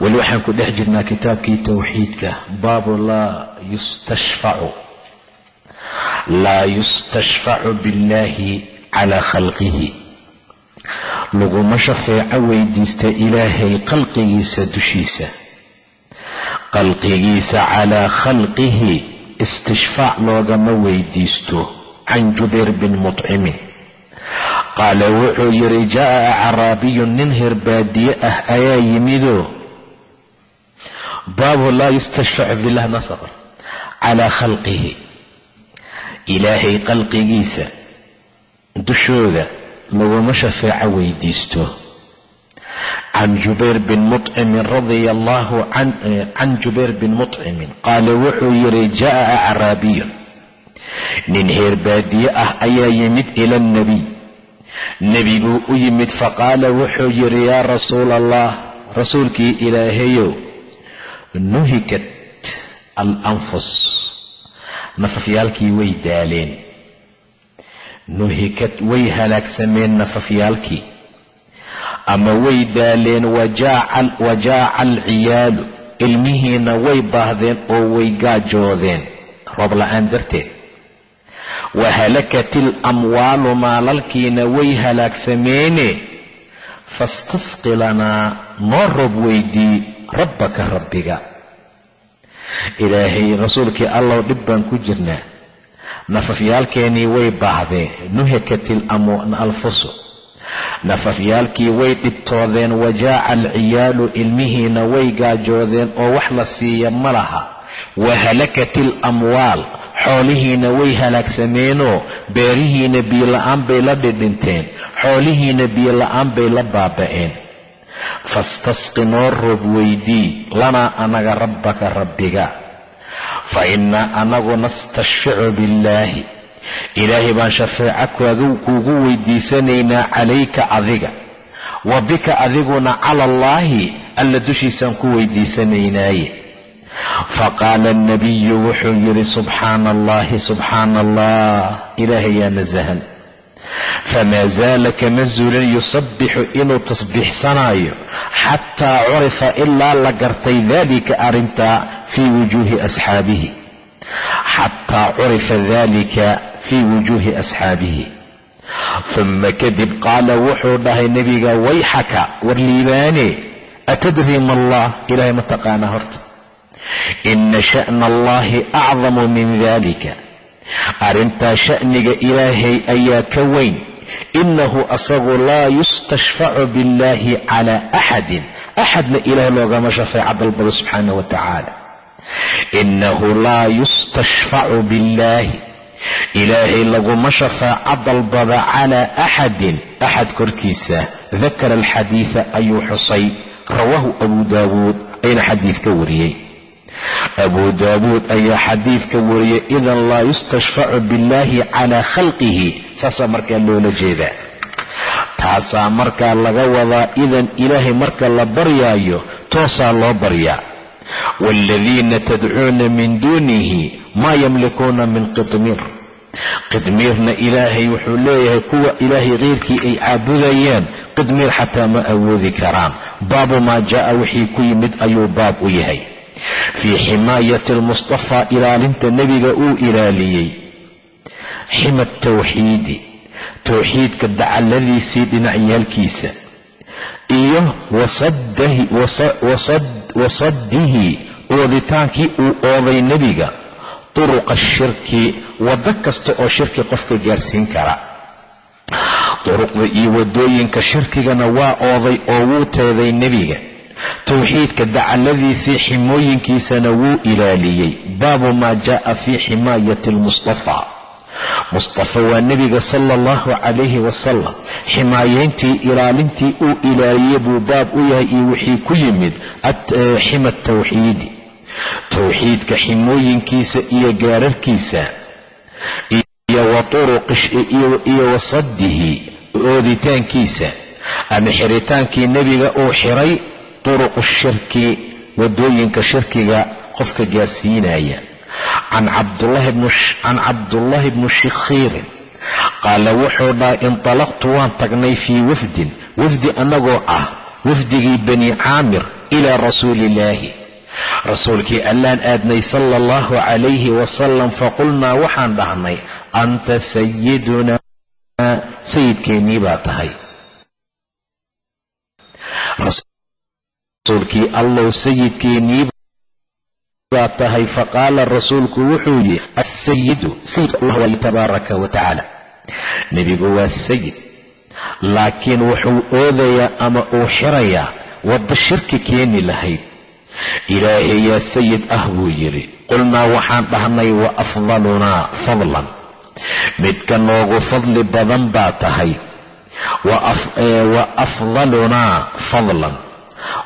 weli waxaan ku dhex jirnaa kitaabkii towxiidka baabu laa yustashfacu laa yustashfacu billaahi calaa khalqihi. Laguma shafeeco weydiista ilaahay khalqigiisa dushiisa. Khalqigiisa calaa khalqihi istishfaac loogama weydiisto can jubayr bin mutcimin qaala wuxuu yidhi jaa'a acraabiyun nin herbaadiye ah ayaa yimidoo baabu laa yustashfacu bilah nasr calaa khalqihi ilaahay khalqigiisa dushooda laguma shafeeco weydiisto can jubayr bin mucimin radia allaahu can jubayr bin mucimin qaala wuxuu yidhi jaa'a acraabiyun nin heerbaadiye ah ayaa yimid ila alnabiy nebi buu u yimid faqaala wuxuu yidhi yaa rasuula allah rasuulkii ilaahayow nuhikat alanfus. Nafafyaalkii way daaleen. Nuhikat way halaagsameen nafafyaalkii. Ama way daaleen wajaaca alciyaalu ilmihiina way baahdeen oo way gaajoodeen. Roob la'aan darteed. Wahalakat ilamwaalu maalalkiina way halaagsameene fastasqi lanaa noo roob weydii rabbaka rabbiga. Ilaahay rasuulkii allow dhib baan ku jirnaa. Nafafyaalkeenii way baahdeen nuhikat alfusu nafafyaalkii way dhibtoodeen. Wajaaca alciyaalu ilmihiina way gaajoodeen. Oo wax la siiya ma laha. Wahalakat ilamwaal xoolihiina way halaagsameenoo beerihiina biyola-aan bay la dhidhinteen. Xoolihiina biyola-aan bay la baaba'een fastasqi noo roob weydii lanaa anaga rabbaka rabbiga. Fa innaa anagu nastashficu billaahi ilaahay baan shafeeco kuugu weydiisanaynaa calayka adiga. Wa bika adiguna cala allaahi alla dushiisaan ku weydiisanaynaaye faqaala alnabiyu wuxuu yidhi subxaana allahi subxaana allah ilaahay yaa nasahan famaa zaala kama zuulin yusabbixu inuu tasbiixsanaayo xataa curifa ilaa la gartay dalika arrintaa fii wujuuhi asxaabihi xataa curifa dalika fii wujuuhi asxaabihi uma kadib qaala wuxuu dhahay nebiga wayxaka war liibaane atadrii ma allah ilahay ma taqaanaa horta ina sha'na allahi acdamu min dalika arrintaa sha'niga ilaahay ayaa ka weyn. Innahu asagu laa yustashfacu billaahi calaa axadin. Axadna ilaahay loogama shafeeco dalbado subxaanah wa tacaala. Innahu laa yustashfacu billaahi. Ilaahay laguma shafaaco dalbada calaa axadin. Axad korkiisa dakara alxadiida ayuu xusay. Rawaahu abu daawuud ayna xadiid ka wariyey abu daawuud ayaa xadiidka wariyay idan laa yustashfacu billaahi calaa khalqihi. Saasaa markaa loola jeedaa. Taasaa markaa laga wadaa idan ilaahay marka la baryaayo toosaa loo baryaa. Waaladiina tadcuuna min duunihi maa yamlikuuna min qidmiir qidmiirna ilaahay wuxuu leeyahay kuwa ilaahay keyrkii ay caabudayaan qidmiir xataa ma awoodi karaan. Baabu maa jaa'a wixii ku yimid ayuu baab u yahay fii ximaayati almustafaa ilaalinta nebiga uu ilaaliyey xima tawxiidi towxiidka dacalladiisii dhinacyaalkiisa iyo wasaddihi ooditaankii uu ooday nebiga turuqa shirki waddo kasta oo shirki qofka gaarsiin kara duruqda iyo waddooyinka shirkigana waa ooday oo wuu teeday nebiga towxiidka dacaladiisii ximooyinkiisana wuu ilaaliyey. Baabu maa jaaa fii ximaayati almustafaa mustafa waa nebiga sala allahu calayhi wasalam ximaayeyntii ilaalintii uu ilaaliyey buu baab u yahay iyo wixii ku yimid xima tawxiidi. Towxiidka ximooyinkiisa iyo gaararkiisa iyo wasadihi ooditaankiisa ama xidritaankii nebiga uu xiray turuqu shirki waddooyinka shirkiga qofka gaarsiinaya can cabdullaahi bni shikhiirin qaala wuxuu dhahay intalaqtu waan tagnay fii wafdin wafdi annagoo ah wafdigii bani caamir ilaa rasuuli illaahi rasuulkii allaan aadnay sala allahu calayhi wasalam faqulnaa waxaan dhahnay anta sayidunaa sayidkeennii baa tahay rasuulkii allow sayidkeennii baa tahay. Faqaala rasuulku wuxuu yidhi asayidu sayid allah waay tabaaraka wa tacaala. Nebigu waa sayid laakiin wuxuu oodayaa ama uu xirayaa wadda shirki keeni lahayd. Ilaahay yaa sayid ah buu yidhi qulnaa waxaan dhahnay wa afdalunaa fadlan. Midka noogu fadli badan baa tahay wa afdalunaa fadlan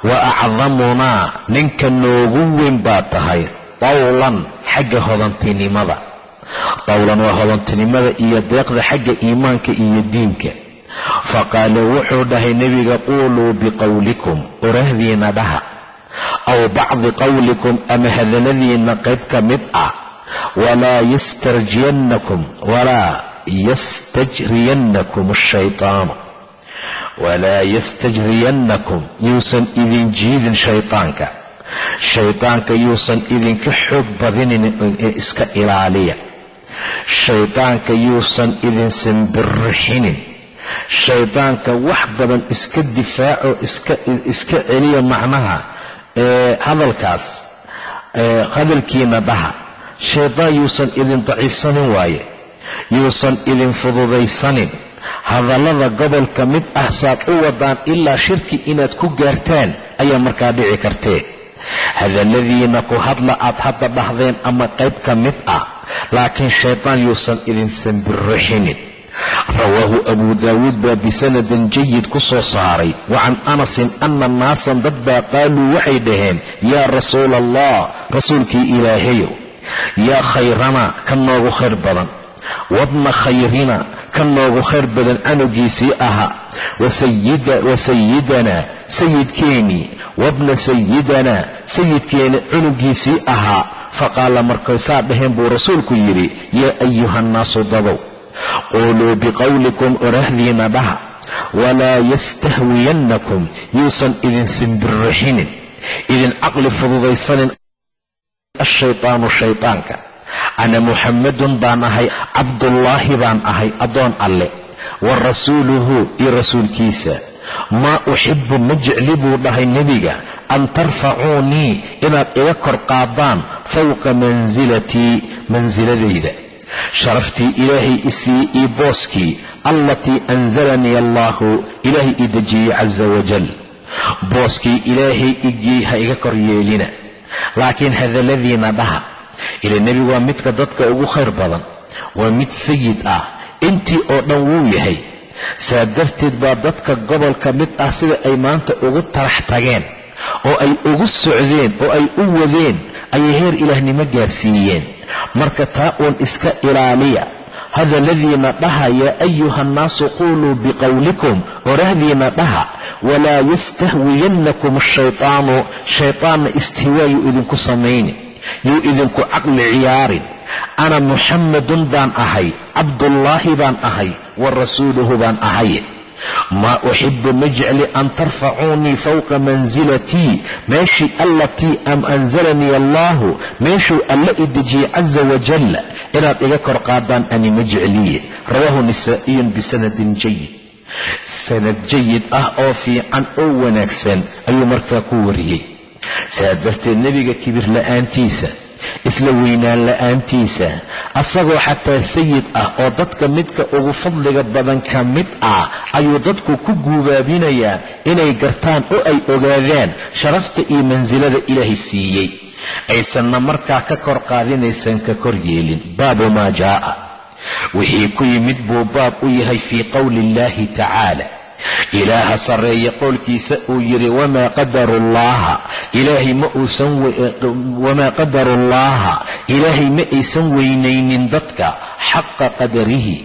wa acdamunaa ninka noogu weyn baa tahay tawlan xagga hodantinimada tawlan waa hodantinimada iyo deeqda xagga iimaanka iyo diinka faqaala wuxuu dhahay nebiga quuluu biqowlikum orahdiina dhaha aw bacdi qowlikum ama hadalladiinna qayb ka mid ah walaa yastarjiyannakum walaa yastajriyannakum ashaytaanu walaa yastajriyannakum yuusan idin jiidin shaytaanka shaytaanka yuusan idinka xoog badinin ee iska ilaaliya shaytaanka yuusan idin simbirixinin shaydaanka wax badan iska difaaco iska celiya macnaha hadalkaas hadalkiina dhaha shaydaan yuusan idin daciifsanin waaye yuusan idin fududaysanin hadallada gobolka mid ah saad u wadaan ilaa shirki inaad ku gaartaan ayaa markaa dhici kartee. Hadalladiina ku hadla aad hadda dhahdeen ama qayb ka mid ah laakiin shaydaan yuusan idin sambirixinin rawaahu abu daawuud baa bisanadin jayid ku soo saaray. Wa can anasin ana naasan dad baa qaaluu waxay dhaheen yaa rasuula allah rasuulkii ilaahayow yaa khayrana ka noogu khayr badan. Wabna khayrina ka noogu khayr badan canugiisii ahaa. Wa sayidanaa sayidkeennii wabna sayidanaa sayidkeeni cunugiisii ahaa. Faqaala markaysaa dhaheen buu rasuulku yidhi yaa ayuha nnaasu dadow quuluu biqowlikum orahdiina dhaha walaa yastahwiyannakum yuusan idin simbirixinin idin caqli fududaysanin ashaytaanu shaytaanka ana muxammadun baan ahay cabdullaahi baan ahay addoon alle. Wa rasuuluhu iyo rasuulkiisa. Maa uxibu ma jecli buu dhahay nebiga. An tarfacuunii inaad iga kor qaadaan fowqa mansilatii mansiladayda sharaftii ilaahay isiiyey io booskii allatii anzalanii allaahu ilaahay ii dejiyey casa wajal booskii ilaahay igii ha iga kor yeelina. Laakiin hadalladiina dhaha ila nebigu waa midka dadka ugu khayr badan waa mid sayid ah. Intii oo dhan wuu yahay. Saa darteed baa dadka gobolka mid ah sida ay maanta ugu tarax tageen oo ay ugu socdeen oo ay u wadeen ayay heer ilaahnimo gaarsiiyeen. Marka taa uun iska ilaaliya hadalladiina dhaha yaa ayuha nnaasu quuluu biqowlikum orahdiina dhaha walaa yastahwiyannakum ashaytaanu shaytaanna istihwaayuu idinku samayni yuu idinku caqli ciyaarin. Ana muxammadun baan ahay cabdullaahi baan ahay wa rasuuluhu baan ahay. Maa uxibu ma jecli an tarfacuunii fowqa mansilatii meeshii allatii am anzalanii allaahu meeshuu alla i dejiyey casa wajal inaad iga kor qaadaan ani ma jecliye. Rawaahu nisaa'iyun bisanadin jayid sanad jayid ah oo fiican oo wanaagsan ayuu markaa ku wariyey saa darteed nebiga kibir la'aantiisa isla weynaan la'aantiisa asagoo xataa sayid ah oo dadka midka ugu fadliga badan ka mid ah ayuu dadku ku guubaabinayaa inay gartaan oo ay ogaadaan sharafta iyo mansilada ilaahay siiyey. Aysanna markaa ka kor qaadinaysan ka kor yeelin. Baabu maa jaa'a. Wixii ku yimid buu baab u yahay fii qowli illaahi tacaala ilaaha sarreeye qowlkiisa uu yidhi wamaa qadaru llaaha ilaahay ma uusan wamaa qadaru llaaha ilaahay ma aysan weynaynin dadka xaqa qadarihi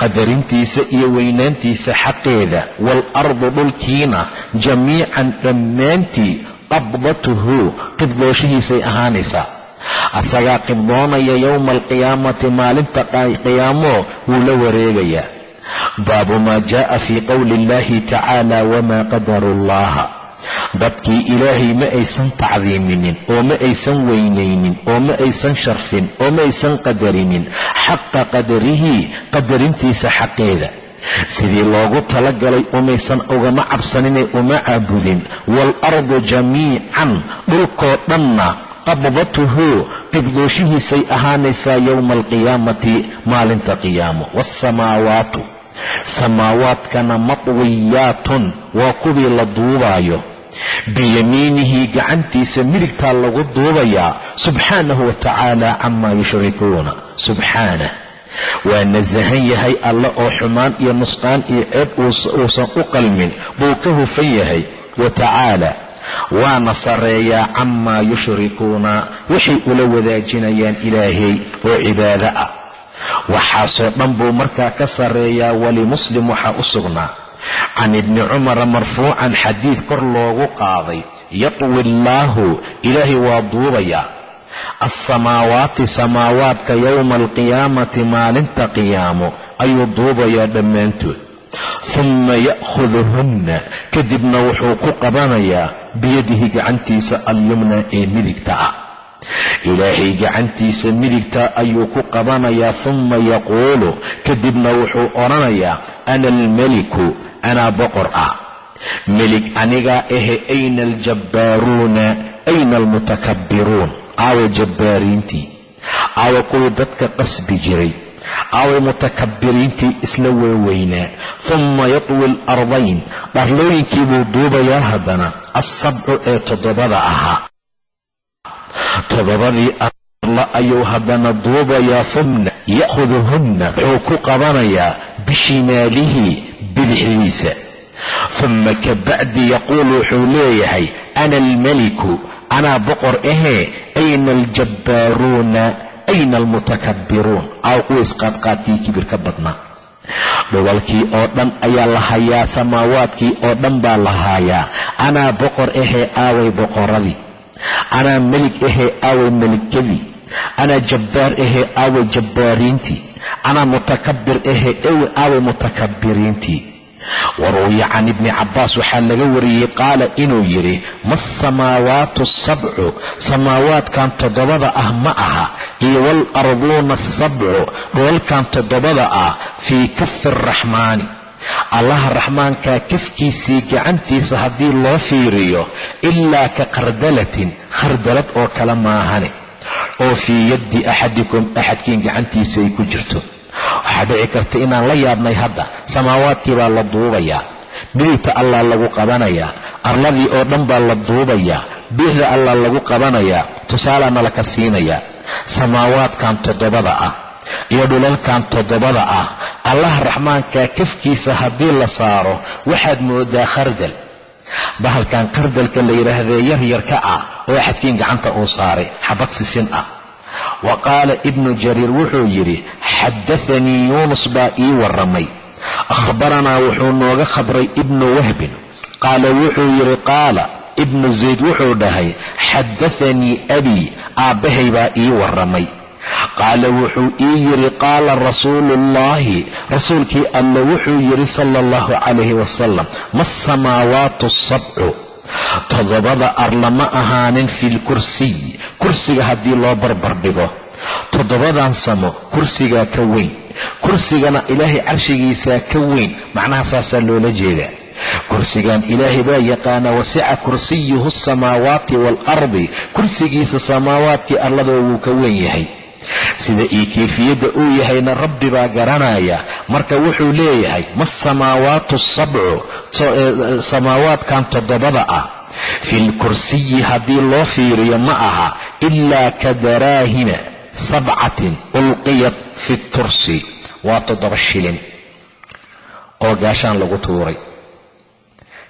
qadarintiisa iyo weynaantiisa xaqeeda. Waalardu dhulkiina jamiican dhammaantii qabdatuhu qibdooshihiisay ahaanaysaa. Asagaa qibdoonaya yowma alqiyaamati maalinta qiyaamo wuu la wareegayaa baabu maa jaa'a fii qowli illahi tacaala wamaa qadaru llaha dadkii ilaahay ma aysan tacdiiminin oo ma aysan weynaynin oo ma aysan sharfin oo ma aysan qadarinin. Xaqa qadarihi qadarintiisa xaqeeda. Sidii loogu talagalay umaysan ugama cabsaninay uma caabudin. Waalardu jamiican dhulkoo dhanna qabdatuhu qibdooshihiisay ahaanaysaa yowma alqiyaamati maalinta qiyaamo waasamaawaatu samaawaadkana matwiyaatun. Waa kuwii la duubaayo. Biyamiinihi gacantiisa midigtaa lagu duubayaa. Subxaanahu wa tacaala camaa yushrikuuna. Subxaanah waa nasahan yahay alle oo xumaan iyo nusqaan iyo ceeb uusan u qalmin. Buu ka hufan yahay. Wa tacaala. Waana sarreeyaa camaa yushrikuuna. Waxay ula wadaajinayaan ilaahay oo cibaado ah waxaasoo dhan buu markaa ka sarreeyaa walimuslim waxaa u sugnaa. Can ibni cumara marfuucan xadiid kor loogu qaaday. Yatwi allaahu ilaahay waa duubayaa alsamaawaati samaawaadka yowma alqiyaamati maalinta qiyaamo ayuu duubayaa dhammaantood. Humma ya'khuduhunna kadibna wuxuu ku qabanayaa biyadihi gacantiisa alyumna ee midigta ah ilaahay gacantiisa midigta ayuu ku qabanayaa humma yaquulu. Kadibna wuxuu odhanayaa ana almeliku anaa boqor ah. Melig anigaa ahe ayna aljabbaaruuna ayna almutakabbiruun aawa jabbaariintii. Aawa kuwii dadka qasbi jiray. Aaway mutakabbiriintii isla weeweynaa. Humma yatwi alardayn. Dharlooyinkii buu duubayaa haddana. Assabcu ee toddobada ahaa toddobadii arla ayuu haddana duubayaa humna ya'khuduhunna wuxuu ku qabanayaa bishimaalihi bidixdiisa. Humma ka bacdi yaquulu wuxuu leeyahay ana almeliku anaa boqor ahee ayna aljabbaaruuna ayna almutakabbiruun. Aaw kuwa isqaadqaadkii kibir ka badnaa dhulalkii oo dhan ayaa la hayaa samaawaadkii oo dhan baa la haayaa anaa boqor ahee aaway boqoradii anaa melig ahee aaway meligkadii anaa jabbaar ahee aaway jabbaariintii anaa mutakabbir ahee aaway mutakabbiriintii waruwiya can ibni cabbaas waxaa laga wariyey qaala inuu yidhi ma samaawaatu asabcu samaawaadkan toddobada ah ma aha. Iyo waalarduuna asabcu dholalkan toddobada ah fii kafi araxmaani allaha raxmaankaa kafkiisii gacantiisa haddii loo fiiriyo ilaa ka khardalatin khardalad oo kale maahane oo fii yaddi axadikum axadkiin gacantiisa ay ku jirto. Waxaa dhici karta inaan la yaabnay hadda samaawaadkii baa la duubayaa midigta allaa lagu qabanayaa arladii oo dhan baa la duubayaa biixda allaa lagu qabanayaa tusaalaa nalaka siinayaa. Samaawaadkan toddobada ah iyo dhulalkan toddobada ah. Allaha raxmaankaa kafkiisa haddii la saaro waxaad moodaa khardal. Bahalkan khardalka la yidhaahdee yaryarka ah oo axadkiin gacanta uu saaray xabad sisin ah. Wa qaala ibnu jariir wuxuu yidhi xaddaanii yuunus baa ii warramay. Akhbaranaa wuxuu nooga khabray ibnu wahbin. Qaala wuxuu yidhi qaala. Ibnu zayd wuxuu dhahay xaddaanii abii aabbahay baa ii warramay qaala wuxuu ii yidhi qaala rasuuluullaahi rasuulkii alle wuxuu yidhi sala allahu calayhi wasalam ma asamaawaatu asabcu toddobada arla ma ahaanin filkursiy kursiga haddii loo barbar dhigo toddobadan samo kursigaa ka weyn kursigana ilaahay carshigiisaa ka weyn macnaha saasaa loola jeedaa kursigan ilaahay baa yaqaana wasica kursiyuhu asamaawaati waalardi kursigiisa samaawaadkii arladoo wuu ka weyn yahay sida ii kayfiyadda uu yahayna rabbi baa garanaya. Marka wuxuu leeyahay ma samaawaatu sabcu samaawaadkan toddobada ah. Fi lkursiyi haddii loo fiiriyo ma aha ilaa ka daraahima sabcatin ulqiyat fi tursi. Waa toddoba shilin. Oo gaashaan lagu tuuray.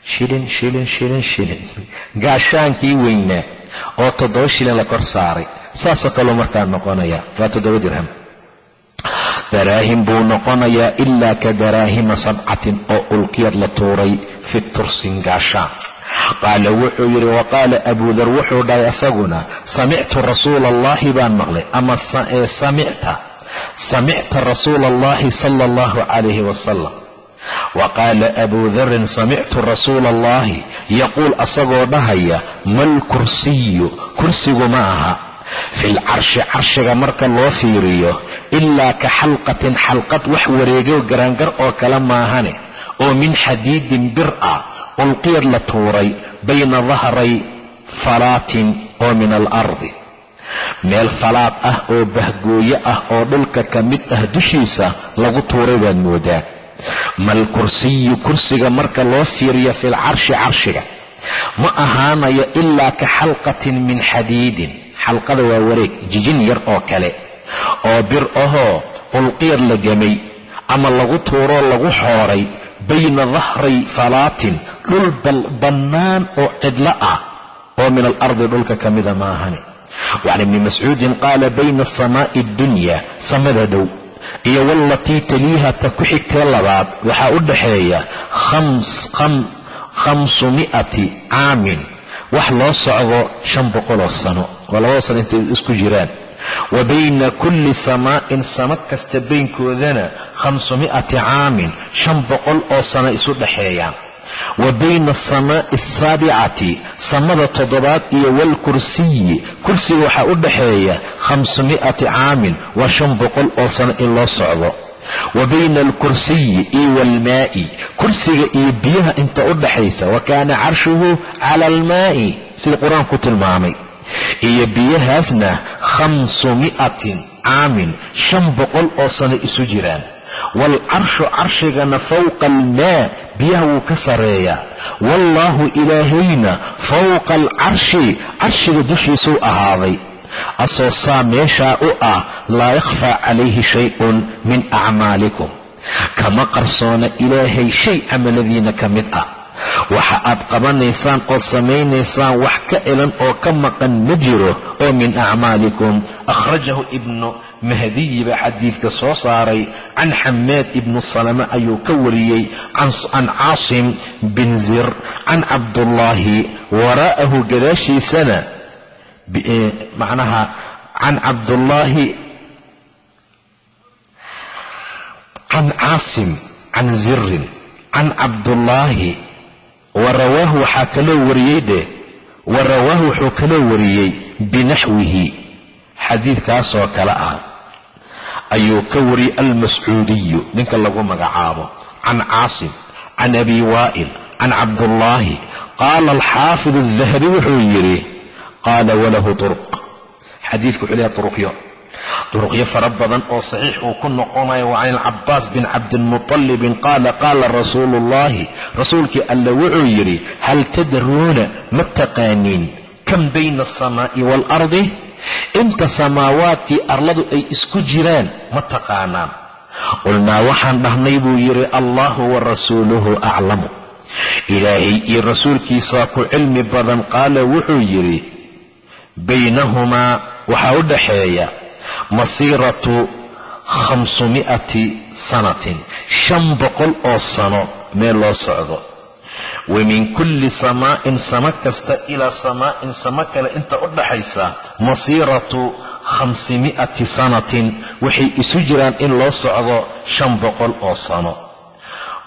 Shilin shilin shilin shilin. Gaashaankii weynaa. Oo toddoba shilin la kor saaray saasoo kaleu markaa noqonaya waa toddoba dirham. Daraahim buu noqonayaa ilaa ka daraahima sabcatin oo ulqiyad la tuuray fi tursin gaashaan qaala wuxuu yidhi wa qaala abudar wuxuu dhahay asaguna samictu rasuula allahi baan maqlay. Ama samicta samicta rasuula allahi sala allahu calayhi wasalam wa qaala abuu darin samictu rasuula allahi yaquul asagoo dhahaya malkursiyu kursigu ma aha filcarshi carshiga marka loo fiiriyo ilaa ka xalqatin xalqad wax wareego garaangar oo kale maahane oo min xadiidin bir ah ulqiyad la tuuray bayna dahray falaatin oo min alardi meel falaad ah oo bahgooyo ah oo dhulka ka mid ah dushiisa lagu tuuray baad moodaa. Mal kursiyu kursiga marka loo fiiriyo filcarshi carshiga. Ma ahaanayo ilaa ka xalqatin min xadiidin xalqada waa wareeg jijin yar oo kale oo bir ahoo ulqiyad la gemay ama lagu tuuroo lagu xooray bayna dahray falaatin dhul bannaan oo cidlo ah oo min alardi dhulka ka mida maahani. Wacan ibni mascuudin qaala bayna asamaa'i addunya samada dhow iyo wallatii taliiha ta ku xigtee labaad waxaa u dhaxeeya khamsu mi'ati caamin wax loo socdo shan boqoloo sano waa labada sano intay isku jiraan. Wa bayna kulli samaa'in samo kasta baynkoodana khamsu mi'ati caamin shan boqol oo sano isu dhaxeeyaan. Wa bayna asamaa'i asaabicati samada toddobaad iyo waalkursiyi kursiga waxaa u dhaxeeya khamsu mi'ati caamin waa shan boqol oo sano in loo socdo wa bayna alkursiyi iyo waalmaa'i kursiga iyo biyaha inta u dhaxaysa wa kaana carshuhu cala almaa'i. Sida qur'aanku tilmaamay. Iyo biyahaasna khamsu mi'atin caamin shan boqol oo sano isu jiraan. Waalcarshu carshigana fowqa almaa biyaha wuu ka sarreeyaa wallaahu ilaahayna fowqa alcarshi carshiga dushiisuu ahaaday asoo saa meeshaa u ah laa yakhfaa calayhi shay-un min acmaalikum. Kama qarsoona ilaahay shay camaladiina ka mid ah. Waxa aad qabanaysaan ood samaynaysaan wax ka elan oo ka maqan ma jiro oo min acmaalikum. Akhrajahu ibnu mahdiyi baa xadiidka soo saaray can xamaad ibnu salame ayuu ka wariyey can caasim bin zir can cabdullaahi waraa'ahu gadaashiisana macnaha can cabdullaahi can caasim can zirin can cabdullaahi wa rawaahu waxaa kaloo wariyey dheh wa rawaahu wuxuu kaloo wariyey binaxwihi xadiidkaasoo kale ah. Ayuu ka wariyey almascuudiyu ninka lagu magacaabo can caasim can abi waa'il can cabdullaahi qaala alxaafid aldahabi wuxuu yidhi qaala walahu turuq. Xadiidku wuxuu leehay turuqyo. Duruqyo fara badan oo saxiix uu ku noqonayo wa can ilcabaas bin cabdilmuطalibin qaala qaala rasuulu ullahi rasuulkii alle wuxuu yidhi hal tadruuna ma taqaaniin? Kam bayna alsamaa'i waalardi inta samaawaadkii arladu ay isku jiraan ma taqaanaan. Qulnaa waxaan dhahnay buu yidhi allahu wa rasuuluhu aclamu. Ilaahay iyo rasuulkiisaa ku cilmi badan qaala wuxuu yidhi baynahumaa waxaa u dhaxeeya masiiratu khamsumi'ati sanatin shan boqol oo sano meel loo socdo. Wa min kulli samaa'in samo kasta ilaa samaa'in samo kale inta u dhaxaysa masiiratu khamsimi'ati sanatin waxay isu jiraan in loo socdo shan boqol oo sano.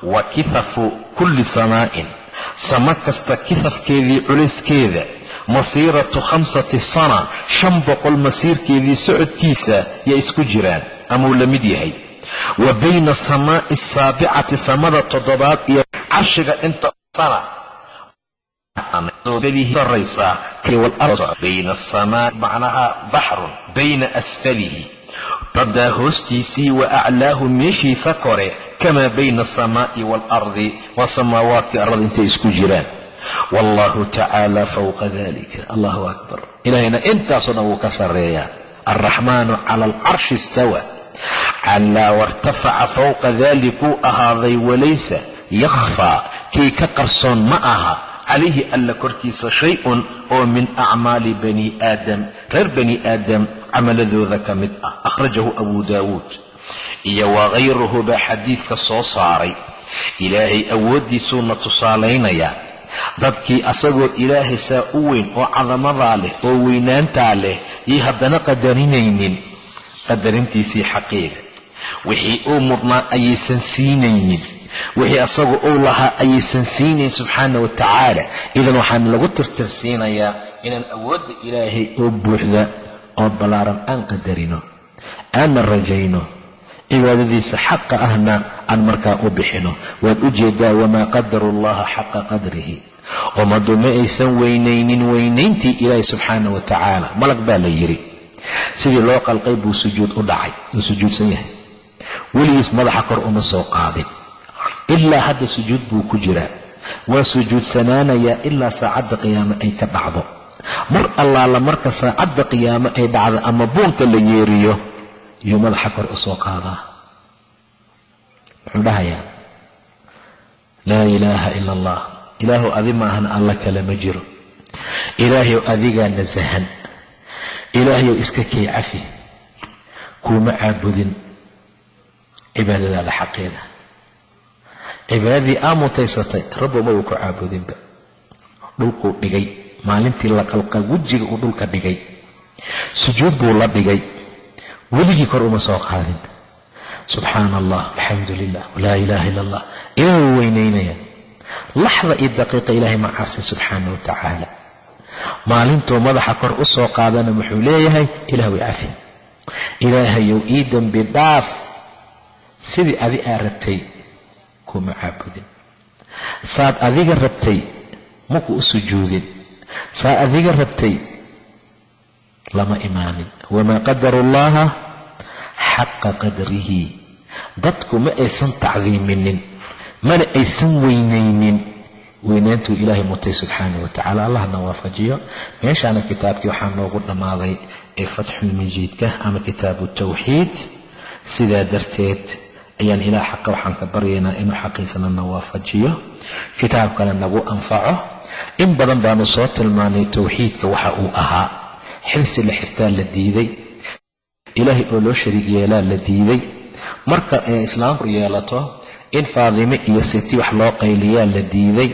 Wa kihafu kulli samaa'in samo kasta kihafkeedii culayskeeda masiiratu khamsati sana shan boqol masiirkeedii socodkiisa yaa isku jiraan amuu la mid yahay. Wa bayna asamaa'i asaabicati samada toddobaad iyo carshiga inta sana horaysaa bayna asamaa macnaha baxrun bayna asfalihi baddaa hoostiisii wa aclaahu meeshiisa kore kamaa bayna asamaa'i waalardi waa samaawaadka arlada intay isku jiraan. Wallahu tacaala fawqa dalika allahu akbar. Ilaahayna intaasoo dhan wuu ka sarreeyaa. Alraxmaanu cala alcarshi istawa. Calaa wartafaca fawqa dalikuu ahaaday walaysa yakhfaa kii ka qarsoon ma aha. Calayhi alla korkiisa shay-un oo min acmaali bani aadam reer bani aadam camaladooda ka mid ah. Akhrajahu abu daawuud iyo wakayruhu baa xadiidka soo saaray. Ilaahay awooddiisuuna tusaalaynayaa dadkii asagoo ilaahay saa u weyn oo cadamadaa leh oo weynaantaa leh yay haddana qadarinaynin. Qadarintiisii xaqiiga wixii uu mudnaa ayaysan siinaynin. Wixii asagu uu lahaa ayaysan siinayn subxaana wa tacaala. Idan waxaan lagu tirtirsiinayaa inaan awoodda ilaahay oo buuxda oo ballaaran aan qadarino aanna rajayno cibaadadiisa xaqa ahna aan markaa u bixino. Waad u jeedaa wamaa qadaru allaha xaqa qadrihi. Ummaddu ma aysan weynaynin weynayntii ilaahay subxaana wa tacaala. Malag baa la yidhi. Sidii loo qalqay buu sujuud u dhacay uu sujuudsan yahay. Weligiis madaxa kor uma soo qaadin. Ilaa hadda sujuud buu ku jiraa. Waa sujuudsanaanayaa ilaa saacadda qiyaame ay ka dhacdo mar allaala marka saacadda qiyaame ay dhacdo ama buunka la yeeriyo yuu madaxa kor u soo qaadaa. Muxuu dhahayaa laa ilaaha ila allah ilaahu adi maahan alla kale ma jiro. Ilaahayow adigaa nasahan ilaahayow iska kay cafi. Kuuma caabudin cibaadadaada xaqeeda. Cibaadadii aa mutaysatay rabbo ma ku caabudinba. Dhulkuu dhigay maalintii la qalqa wejiga uu dhulka dhigay. Sujuud buu la dhigay. Weligii kor uma soo qaadin. Subxaana allah alxamdu lilah laa ilaaha ila allah ilaah wuu weynaynaya laxda iyo daqiiqa ilaahay ma caasin subxaana wa tacaala. Maalintuu madaxa kor u soo qaadana wuxuu leeyahay ilah way cafi ilaahayow ii dembi dhaaf. Sidii adi aa rabtay kuma caabudin saad adiga rabtay maku u sujuudin saa adiga rabtay lama imaanin. Wamaa qadaru llaha xaqa qadrihi. Dadku ma aysan tacdiiminin mana aysan weynaynin. Weynaantuu ilaahay mutay subxaana wa tacala allahna waafajiyo meeshaana kitaabkii waxaa noogu dhammaaday ee fatxulmajiidka ama kitaabu tawxiid. Sidaa darteed ayaan ilaah xaqa waxaan ka baryaynaa inuu xaqiisana na waafajiyo kitaabkana nagu anfaco. In badan baanu soo tilmaanay towxiidka waxa uu ahaa. Xirsi la xirtaa la diiday ilaahay oo loo shariig yeelaa la diiday marka ee islaamku yeelato in faadime iyo siti wax loo qayliyaa la diiday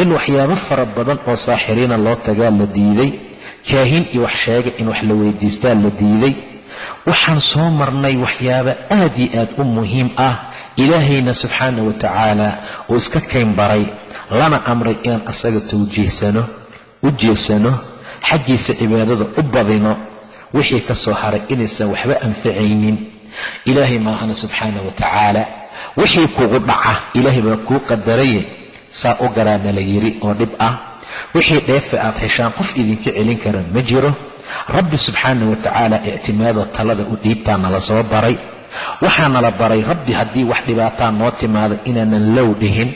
in waxyaabo fara badan oo saaxiriina loo tagaa la diiday kaahin iyo wax sheega in wax la weydiistaa la diiday waxaan soo marnay waxyaabo aad iyo aad u muhiim ah ilaahayna subxaana wa tacaala uu iska kayn baray. Lana amray inaan asaga tawjiihsano u jeesano xaggiisa cibaadada u badino. Wixii ka soo haray inaysan waxba anfacaynin ilaahay maahana subxaana wa tacaala. Wixii kugu dhaca ilaahay baa kuu qadaraye. Saa u garaana la yiri oo dhib ah. Wixii dheefe aad heshaan qof idinka celin kara ma jiro rabbi subxaana wa tacaala ictimaadoo talada u dhiibtaa nala soo baray. Waxaa nala baray rabbi haddii wax dhibaataa noo timaado inaanan low dhihin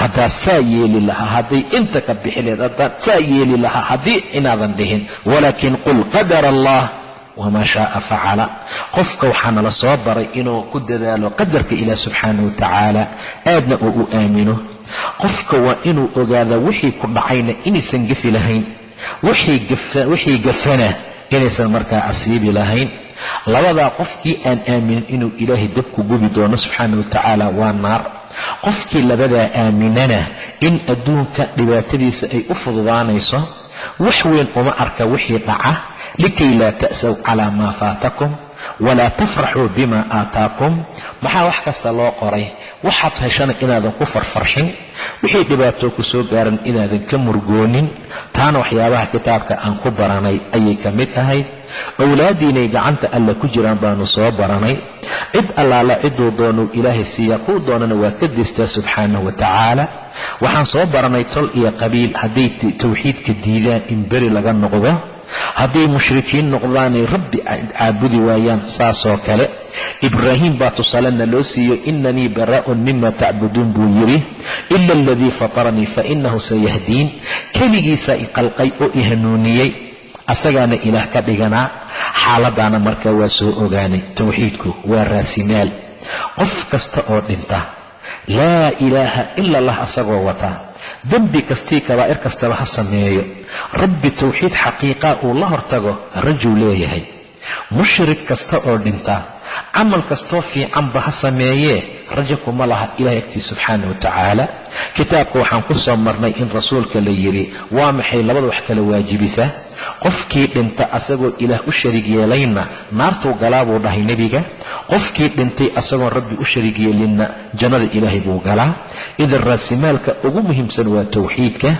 haddaad saa yeeli lahaa hadday inta ka bixi leed haddaad saa yeeli lahaa haddii inaadan dhihin walaakin qul qadara allah wamaa shaaa facala qofka waxaa nala soo baray inuu ku dadaalo qadarka ilaah subxaana wa tacaala aadna uu u aamino. Qofka waa inuu ogaadaa wixii ku dhacayna inaysan gefi lahayn wixii gafana inaysan markaa asiibi lahayn. Labadaa qofkii aan aaminin inuu ilaahay dabku gubi doono subxaana wa tacaala waa naar. Qofkii labadaa aaminana in adduunka dhibaatadiisa ay u fududaanayso wax weyn uma arka wixii dhaca. Likay laa ta'saw calaa maa faatakum walaa tafraxuu bima aataakum. Maxaa wax kasta loo qoray? Waxaad heshana inaadan ku farfarxin? Wixii dhibaatoo ku soo gaaran inaadan ka murgoonin? Taana waxyaabaha kitaabka aan ku baranay ayay ka mid ahayd. Owlaadiinay gacanta alla ku jiraan baanu soo baranay. Cid allaala ciduu doonuu ilaahay siiya kuu doonana waa ka distaa subxaanahu wa tacaala. Waxaan soo baranay tol iyo qabiil hadday tawxiidka diidaan in beri laga noqdo hadday mushrikiin noqdaanay rabbi caabudi waayaan saasoo kale ibraahim baa tusaalena loo siiyo inanii baraa'un mima tacbuduun buu yidhi. Ila aladii fataranii fainahu sayahdiin keligiisaa i qalqay oo i hanuuniyey. Asagaana ilaah ka dhiganaa. Xaaladaana markaa waa soo ogaanay. Towxiidku waa raasimaal. Qof kasta oo dhinta laa ilaaha ila allah asagoo wataa dembi kastii kabaa'ir kastaba ha sameeyo. Rabbi towxiid xaqiiqaa uu la hortago rajuu leeyahay. Mushrik kasta oo dhinta camal kastoo fiicanba ha sameeyee rajo kuma laha ilahay agtii subxaana wa tacaala. Kitaabka waxaan ku soo marnay in rasuulka la yidhi waa maxay labada wax kala waajibisa qofkii dhinta asagoo ilaah u sharig yeelayna naartuu galaa buu dhahay nebiga. Qofkii dhintay asagoon rabbi u sharig yeelinna jannada ilaahay buu galaa. Idan raasimaalka ugu muhiimsan waa towxiidka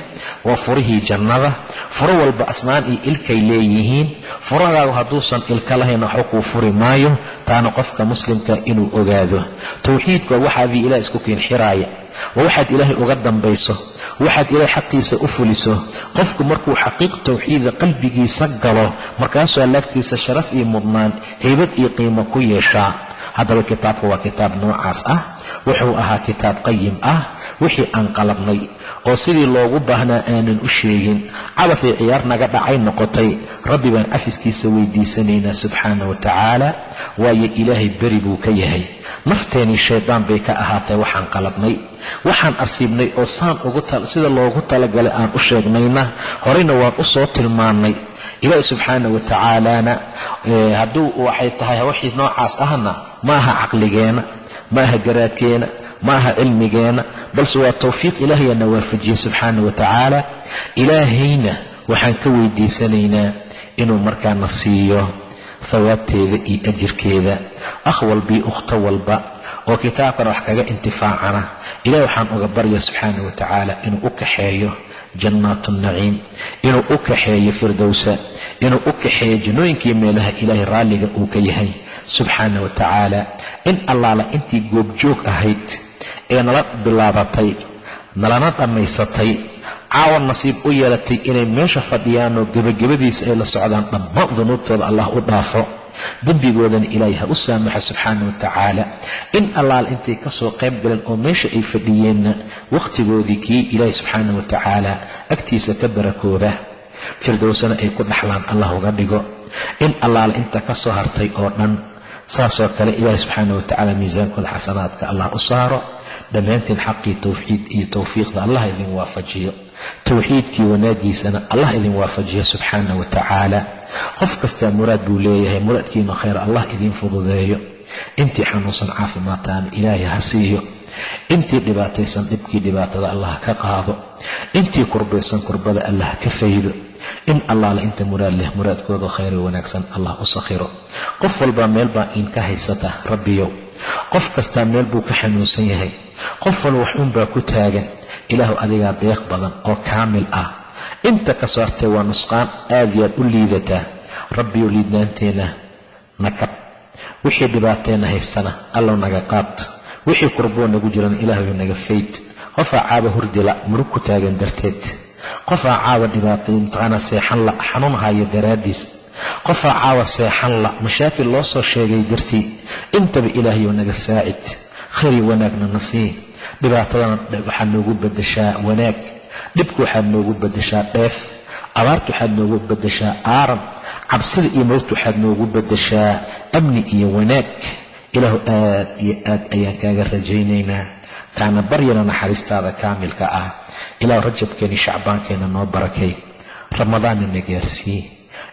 waa furihii jannada. Furo walba asnaan iyo ilkay leeyihiin. Furahaagu hadduusan ilka lahayn waxba kuu furi maayo. Taana qofka muslimka inuu ogaado. Towxiidku waa waxaadii ilaah isku kiinxiraaya waa waxaad ilaahay uga dambayso waxaad ilaahay xaqiisa u fuliso. Qofku markuu xaqiiq towxiida qalbigiisa galo markaasuu allaagtiisa sharaf iyo mudnaan haybad iyo qiimo ku yeeshaa haddaba kitaabka waa kitaab noocaas ah wuxuu ahaa kitaab qayim ah wixii aan qalabnay oo sidii loogu baahnaa aanan u sheegin. Cabafay ciyaar naga dhacay noqotay. Rabbi baan cafiskiisa weydiisanaynaa subxaana wa tacaala waayo ilaahay beri buu ka yahay. Nafteenii shaydaan bay ka ahaatay waxaan qalabnay. Waxaan asiibnay oo saan sida loogu talagalay aan u sheegnayna horeyna waan u soo tilmaannay ilaahi subxaana wa tacaalana hadduu waxay tahay wixii noocaas ahna ma aha caqligeenna ma aha garaadkeena ma aha cilmigeenna balse waa towfiiq ilaahayana waafajiyey subxaana wa tacaala ilaahayna waxaan ka weydiisanaynaa inuu markaana siiyo thawaabteeda iyo ajirkeeda. Akh walbii ukhto walba oo kitaabkan wax kaga intifaacana. Ilahi waxaan uga barya subxaana wa tacaala inuu u kaxeeyo jannaatu naciim inuu u kaxeeyo firdowsa inuu u kaxeeyo jannooyinkii meelaha ilaahay raalliga uu ka yahay subxaana wa tacaala in allaala intii goobjoog ahayd ee nala bilaabatay nalana dhammaysatay caawa nasiib u yeelatay inay meesha fadhiyaanoo gebagabadiisa ay la socdaan dhammaan dunuubtooda allah u dhaafo dembigoodana ilaahay ha u saamaxa subxaana wa tacaala. In allaal intay ka soo qayb galeen oo meesha ay fadhiyeenna wakhtigoodii kii ilaahay subxaana wa tacaala agtiisa ka barakooba firdowsana ay ku dhaxlaan allah uga dhigo. In allaala inta ka soo hartay oo dhan saasoo kale ilaahay subxaana wa tacaala miisaankooda xasanaadka allah u saaro. Dhammaantiin xaqii towxiid iyo towfiiqda allah idin waafajiyo towxiidkii wanaagiisana allah idin waafajiyo subxaana wa tacaala. Qof kastaa muraad buu leeyahay muraadkiina khayr allah idiin fududeeyo. Intii xanuunsan caafimaadtaana ilaahay ha siiyo. Intii dhibaataysan dhibkii dhibaatada allah ka qaado. Intii kurbaysan kurbada allah ka faydo. In allaale inta muraad leh muraadkooda khayr wanaagsan allah u sakhiro. Qof walbaa meel baa iinka haysata rabbiyow qof kastaa meel buu ka xanuunsan yahay. Qof walba wax unbaa ku taagan ilaahu adigaa deeq badan oo kaamil ah. Inta ka hartay waa nusqaan aad iyo aad u liidataa rabbiyow liidnaanteenna nakab. Wixii dhibaateenna haystana allow naga qaad. Wixii kurboo nagu jiran ilaahayu naga fayd qofaa caaba hurdila murug ku taagan darteed. Qofaa caawa dhibaatay seexan la xanuun haya daraaddiis. Qofaa caawa seexan la mashaakil loo soo sheegay dartii. Intaba ilaahayow naga saacid. Khayri wanaagna na sii dhibaatadana waxaad noogu badashaa wanaag. Dhibka waxaad noogu badashaa dheef. Abaarta waxaad noogu badashaa aaran cabsida iyo mowt waxaad noogu badashaa amni iyo wanaag. Ilaahu aad iyo aad ayaan kaaga rajaynaynaa. Kaana baryana naxariistaada kaamilka ah. Ilaahu rajabkeeni shacbaankeenna noo barakay. Ramadaanna na gaarsiiye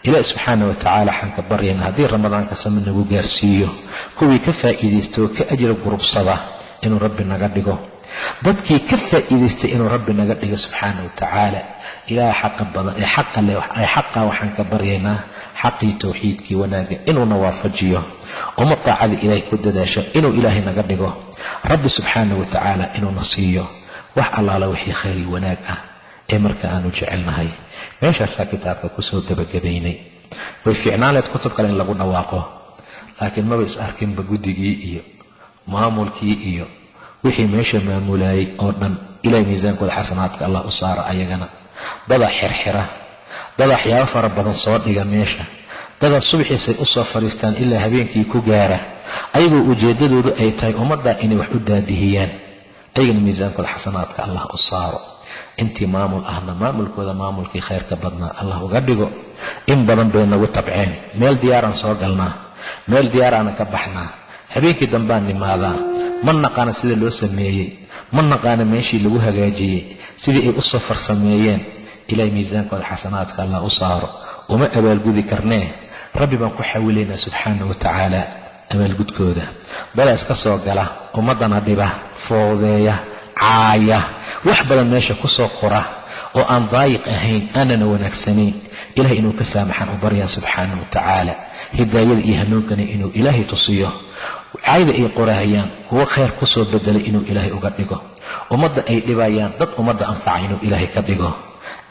ilaahi subxaana wa tacaala waxaan baryana. Haddii ramadaanka sama nagu gaarsiiyo kuwii ka faa'iidaysta oo ka ajra gurubsada inuu rabbi naga dhigo. Dadkii ka faa'iidaystay inuu rabbi naga dhigo subxaana wa tacaala ilaah xaqa badan ee xaqa leh ay xaqa waxaan ka baryaynaa xaqii towxiidkii wanaagga inuuna waafajiyo. Uma taacada ilaahay ku dadaasho inuu ilaahay naga dhigo. Rabbi subxaana wa tacaala inuuna siiyo wax allaala wixii khayri wanaag ah ee marka aanu jecelnahay. Meeshaasaa kitaabka ku soo gebagabaynay way fiicnaanleed kutub kale in lagu dhawaaqo laakiin maba is arkinba guddigii iyo maamulkii iyo wixii meesha maamulayay oo dhan ilahay miisaankooda xasanaadka allah u saara ayagana. Dada xirxira dada waxyaabo fara badan soo dhiga meesha. Dada subaxiisay u soo fadhiistaan ilaa habeenkii ku gaara. Ayagoo ujeeddadoodu ay tahay ummaddaa inay wax u daadihiyaan. Ayagana miisaankooda xasanaadka allah u saaro. Intii maamul ahna maamulkooda maamulkii khayrka badnaa allah uga dhigo. In badan bay nagu tabceen. Meel diyaaraan soo galnaa. Meel diyaaraana ka baxnaa habeenkii dambaan nimaadaa ma naqaana sida loo sameeyey ma naqaana meeshii lagu hagaajiyey sidii ay u soo farsameeyeen. Ilahay miisaankooda xasanaadka allah u saaro. Uma abaalgudi karnee. Rabbi baan ku xawilaynaa subxaana wa tacaala abaalgudkooda. Dada iska soo gala ummaddana dhiba foodeeya caaya. Wax badan meesha ku soo qora oo aan daayiq ahayn aanana wanaagsanayn. Ilahay inuu ka saamaxaan u baryaa subxaana wa tacaala hidaayada iyo hanuunkana inuu ilaahay tusiyo. Caayda ay qorahayaan kuwo khayr ku soo bedelay inuu ilaahay uga dhigo. Ummadda ay dhibayaan dad ummadda anfaca inuu ilaahay ka dhigo.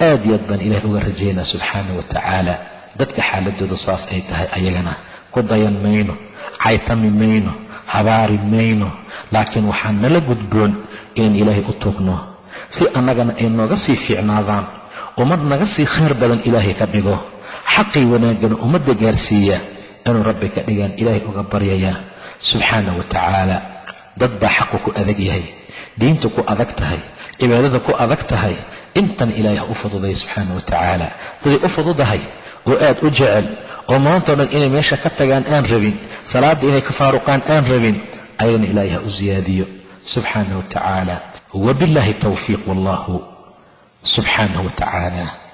Aad iyo aad baan ilahay uga rajaynaa subxaana wa tacaala. Dadka xaaladoodu saas ay tahay ayagana ku dayan mayno caytami mayno habaari mayno. Laakiin waxaan nala gudboon inaan ilaahay u tugno si annagana ay nooga sii fiicnaadaan ummad naga sii khayr badan ilaahay ka dhigo. Xaqii wanaaggana ummadda gaarsiiya inuu rabbi ka dhigaan ilaahay uga baryayaa. Subxaana wa tacaala dad baa xaqu ku adag yahay diintu ku adag tahay cibaadada ku adag tahay. Intan ilaahay ha u fududay subxaana wa tacaala. Daday u fududahay oo aad u jecel oo maantao dhan inay meesha ka tagaan aan rabin salaadda inay ka faaruqaan aan rabin ayagana ilaahay ha u siyaadiyo subxaana wa tacaala towfiiq wallahu subxaanahu wa tacaala